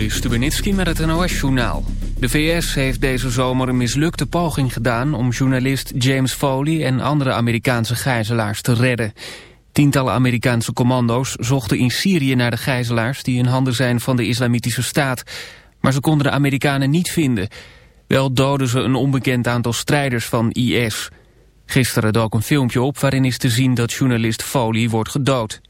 Joris met het NOS-journaal. De VS heeft deze zomer een mislukte poging gedaan... om journalist James Foley en andere Amerikaanse gijzelaars te redden. Tientallen Amerikaanse commando's zochten in Syrië naar de gijzelaars... die in handen zijn van de Islamitische Staat. Maar ze konden de Amerikanen niet vinden. Wel doden ze een onbekend aantal strijders van IS. Gisteren dook een filmpje op waarin is te zien dat journalist Foley wordt gedood.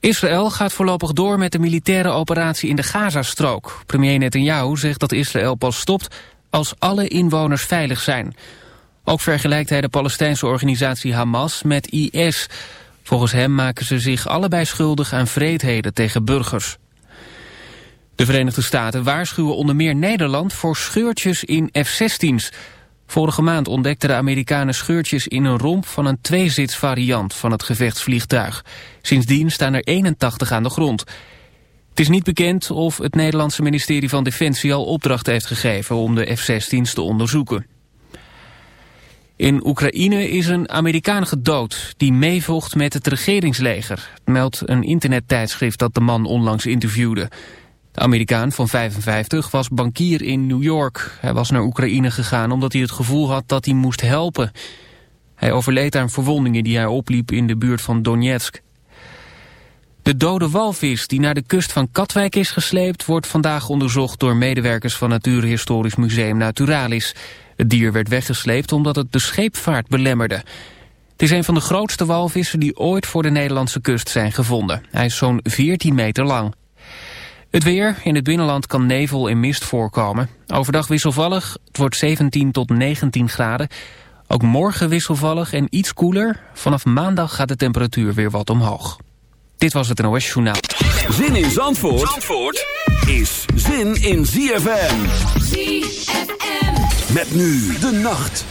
Israël gaat voorlopig door met de militaire operatie in de Gazastrook. Premier Netanyahu zegt dat Israël pas stopt als alle inwoners veilig zijn. Ook vergelijkt hij de Palestijnse organisatie Hamas met IS. Volgens hem maken ze zich allebei schuldig aan vreedheden tegen burgers. De Verenigde Staten waarschuwen onder meer Nederland voor scheurtjes in F-16's. Vorige maand ontdekten de Amerikanen scheurtjes in een romp van een tweezitsvariant van het gevechtsvliegtuig. Sindsdien staan er 81 aan de grond. Het is niet bekend of het Nederlandse ministerie van Defensie al opdracht heeft gegeven om de F-16's te onderzoeken. In Oekraïne is een Amerikaan gedood die meevocht met het regeringsleger, meldt een internettijdschrift dat de man onlangs interviewde. De Amerikaan van 55 was bankier in New York. Hij was naar Oekraïne gegaan omdat hij het gevoel had dat hij moest helpen. Hij overleed aan verwondingen die hij opliep in de buurt van Donetsk. De dode walvis die naar de kust van Katwijk is gesleept... wordt vandaag onderzocht door medewerkers van Natuurhistorisch Museum Naturalis. Het dier werd weggesleept omdat het de scheepvaart belemmerde. Het is een van de grootste walvissen die ooit voor de Nederlandse kust zijn gevonden. Hij is zo'n 14 meter lang. Het weer. In het binnenland kan nevel en mist voorkomen. Overdag wisselvallig. Het wordt 17 tot 19 graden. Ook morgen wisselvallig en iets koeler. Vanaf maandag gaat de temperatuur weer wat omhoog. Dit was het NOS Journaal. Zin in Zandvoort, Zandvoort is zin in ZFM. ZFM. Met nu de nacht.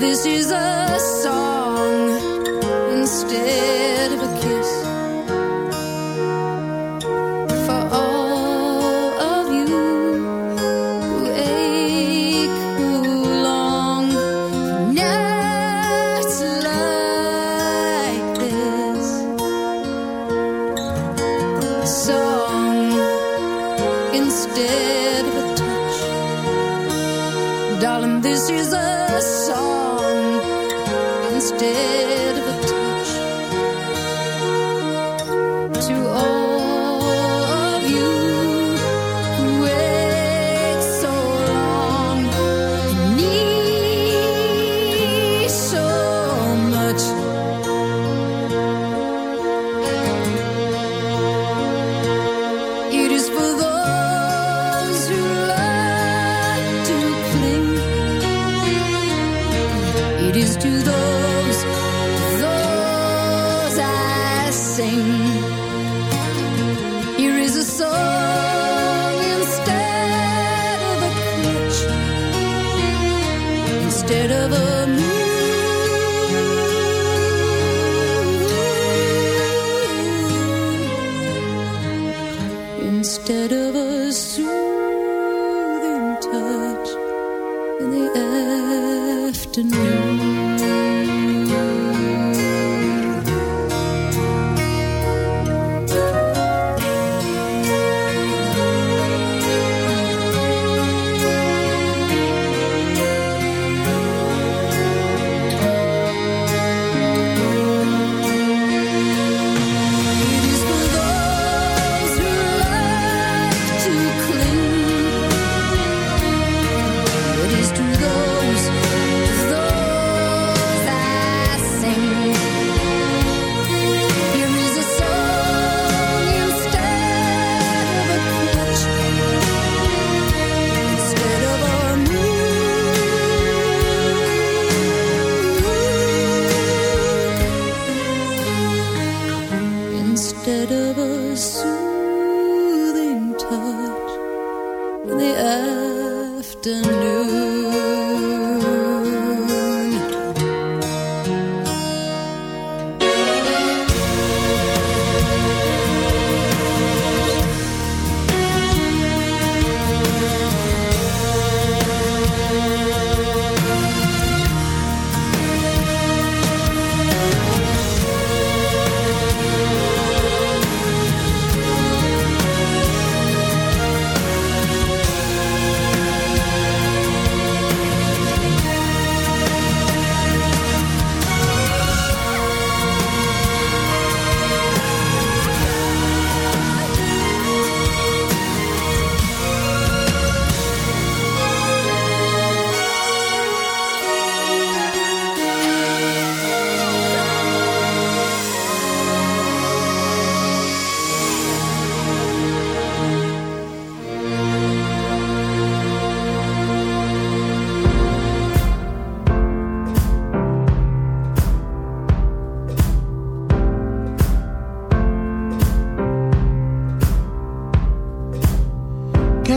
this is a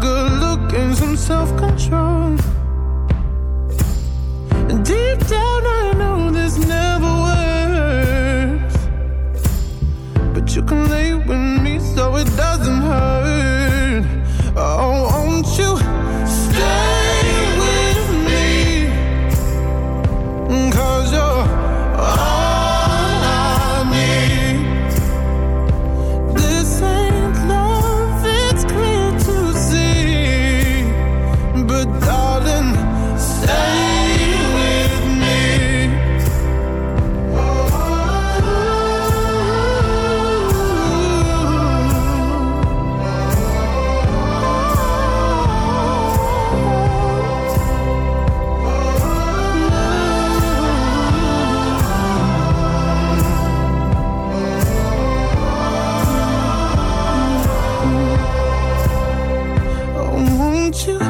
good look and some self control. want you.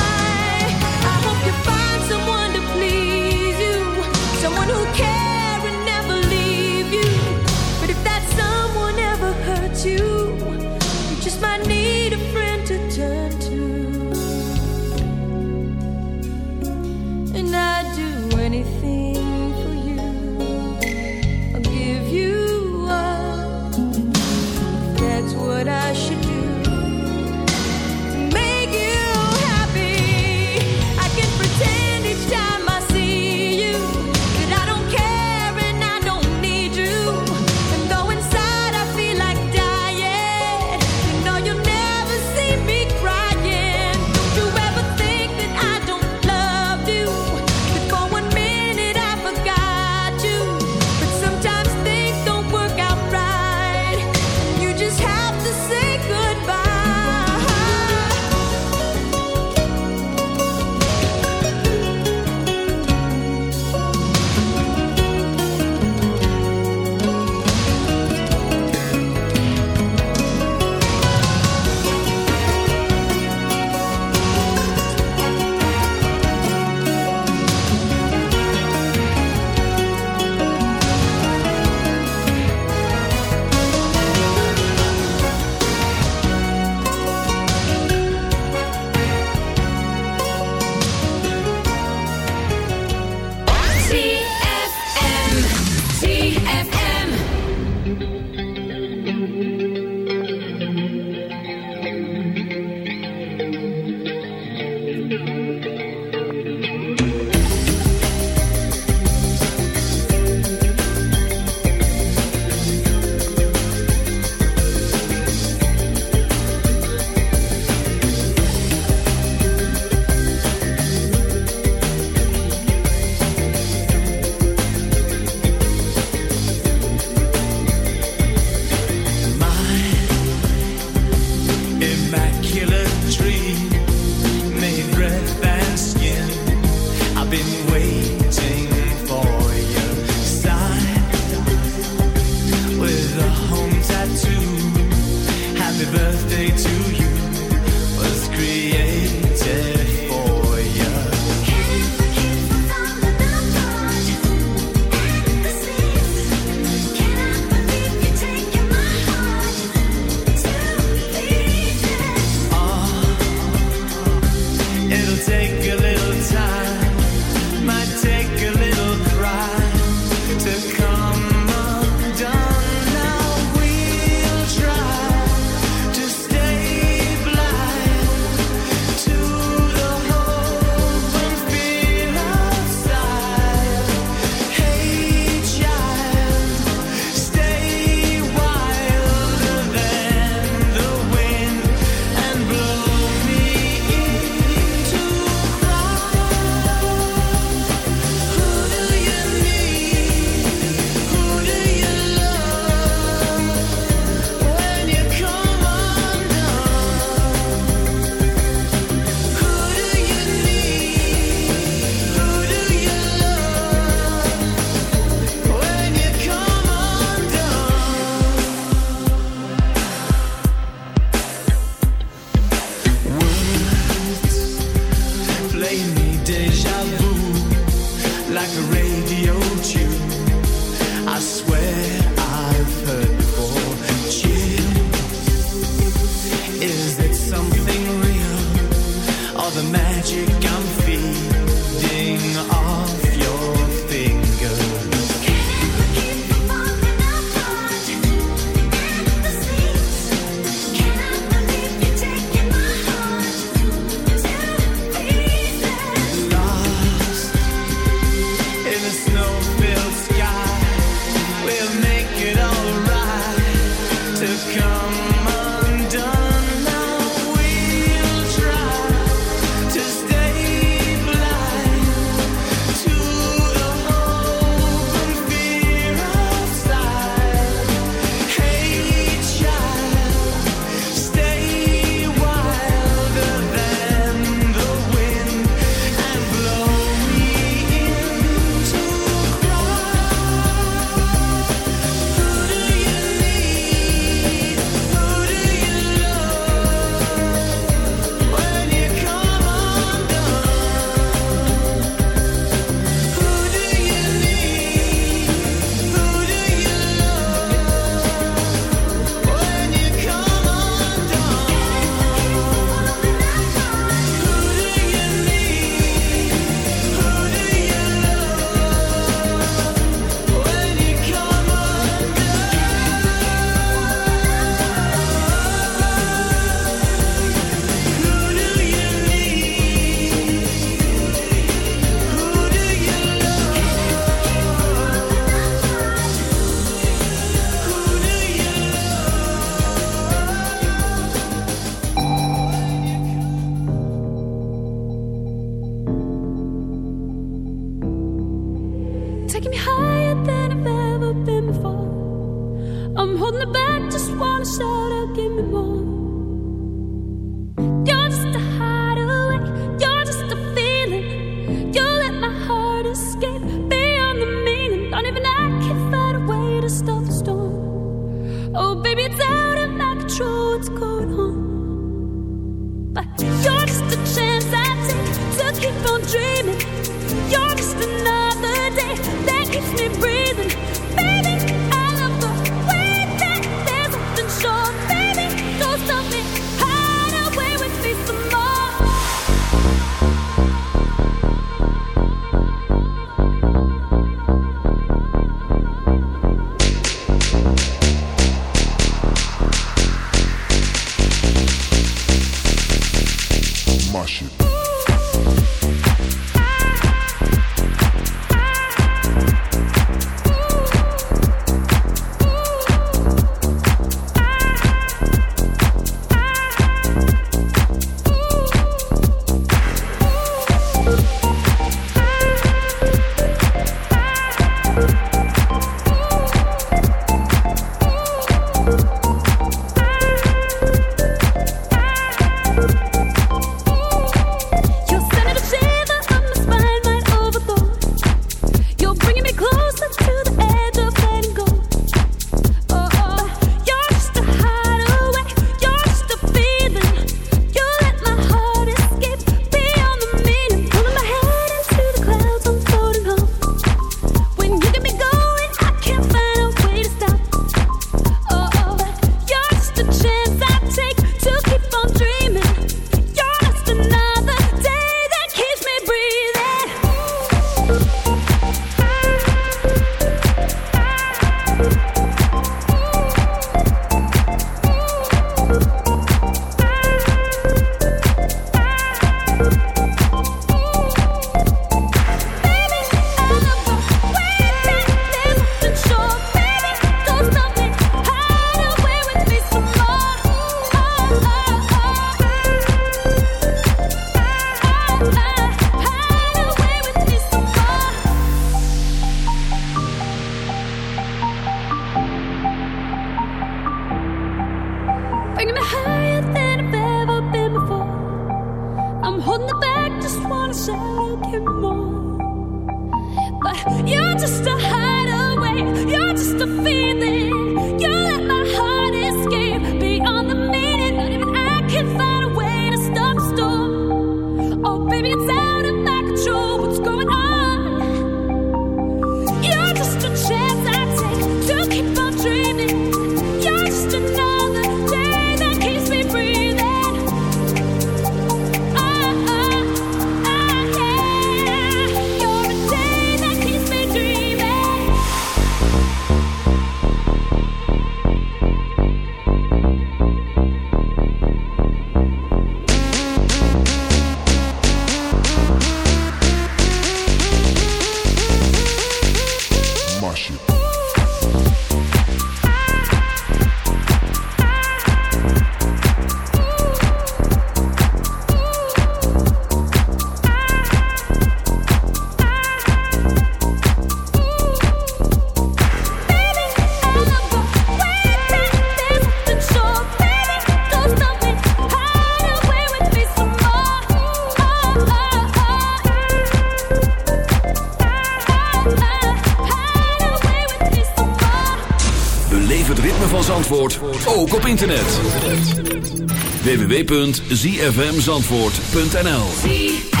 www.zfmzandvoort.nl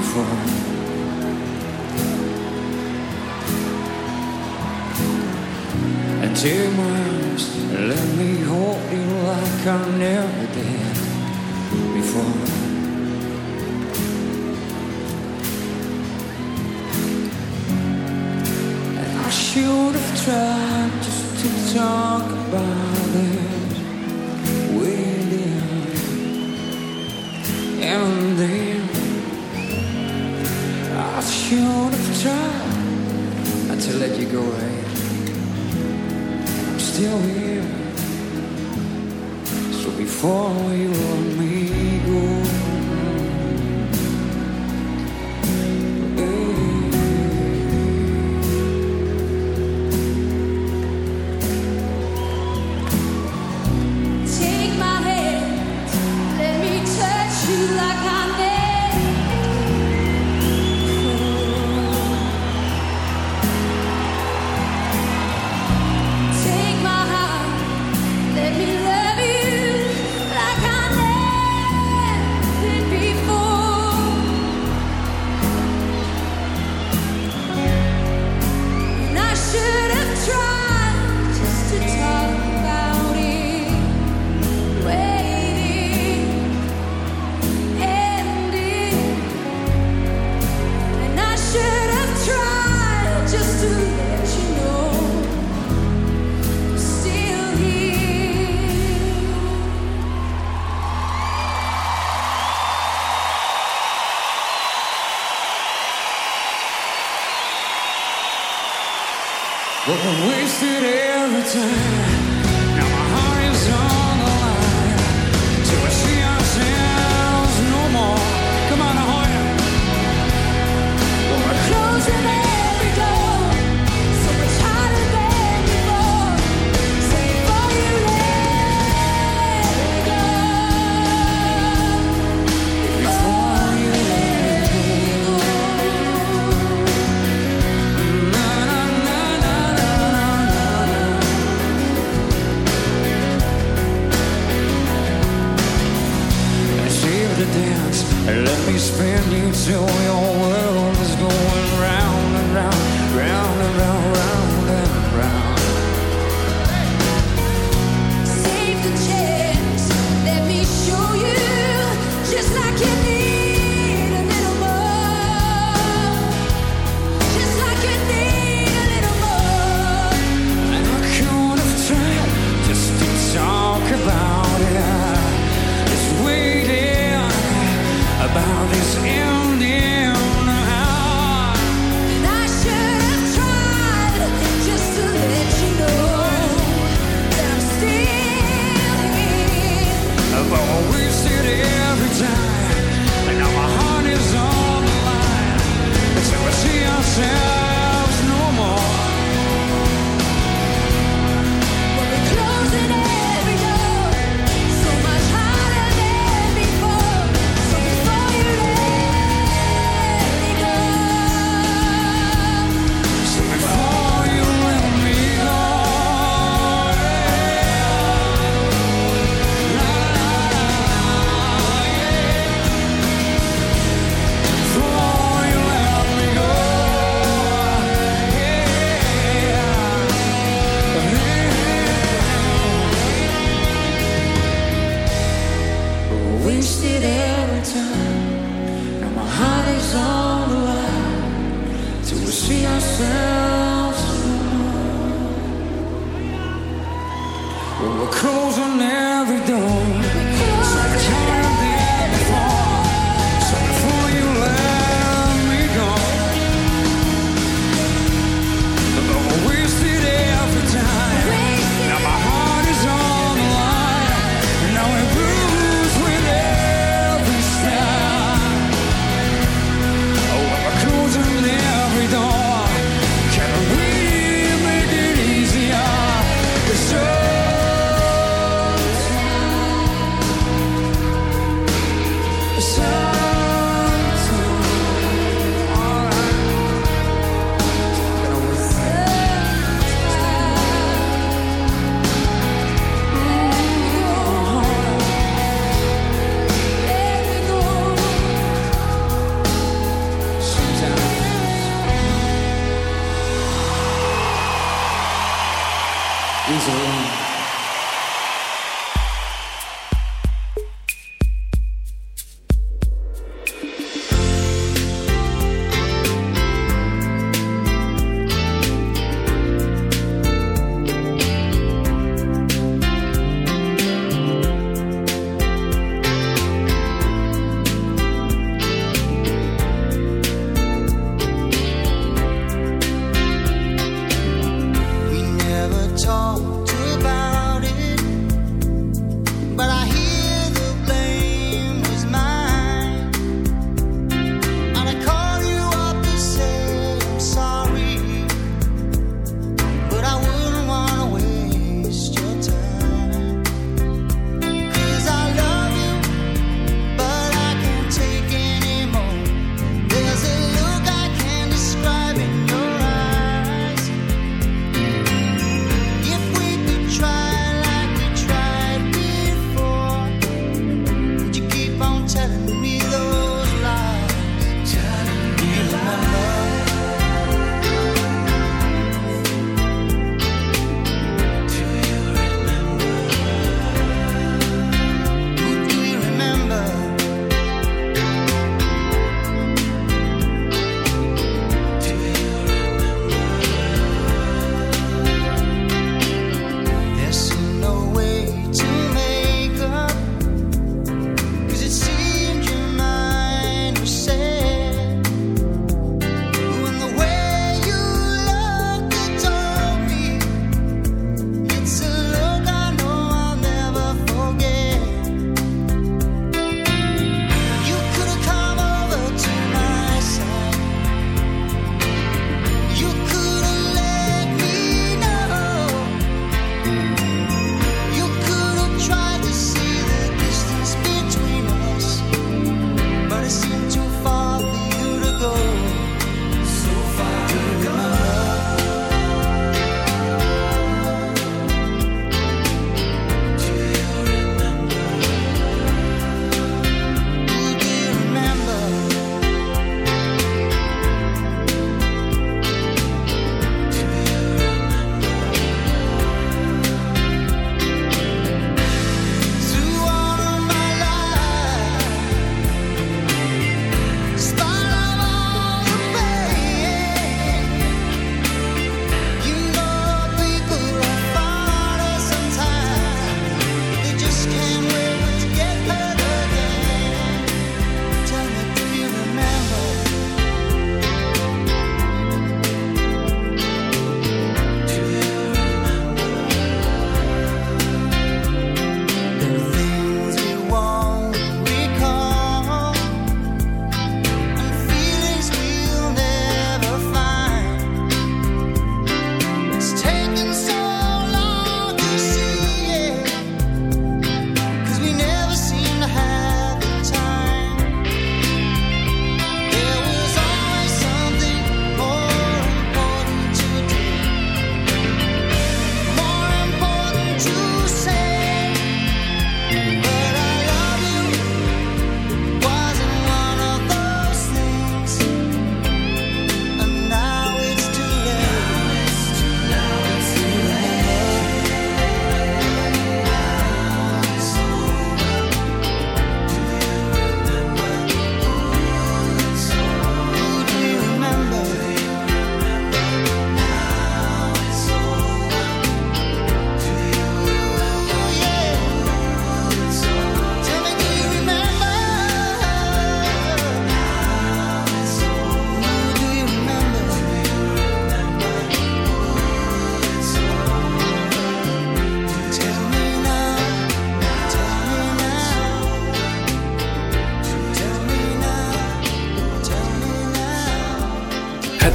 before. And two my let me hold you like I never did before. And I should have tried just to talk about it with you. And then beautiful try not to let you go away. I'm still here, so before you or me.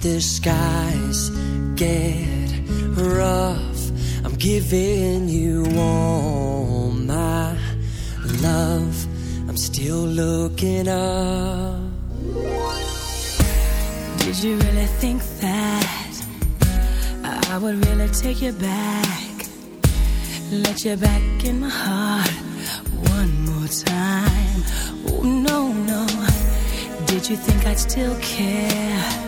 The skies get rough. I'm giving you all my love. I'm still looking up. Did you really think that I would really take you back? Let you back in my heart one more time. Oh, no, no. Did you think I'd still care?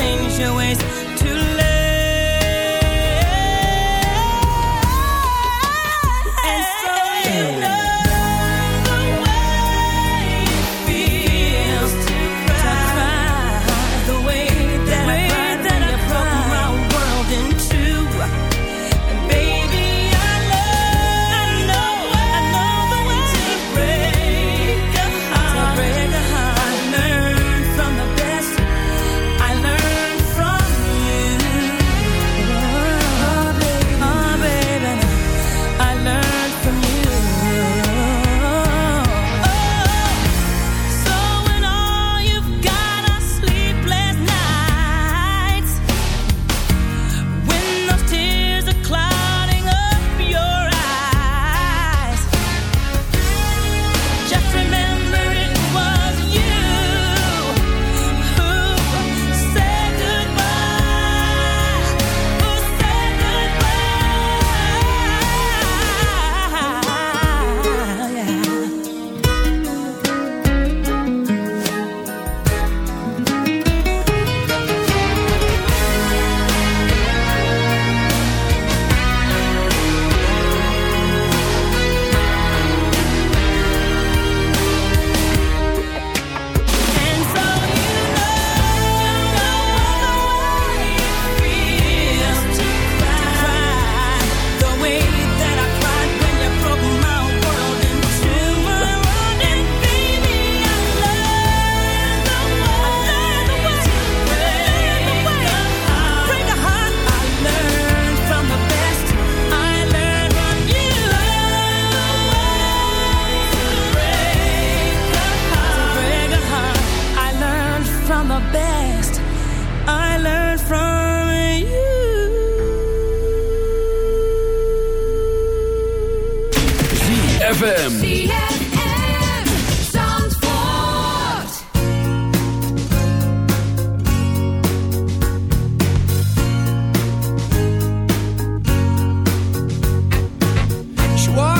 changed your ways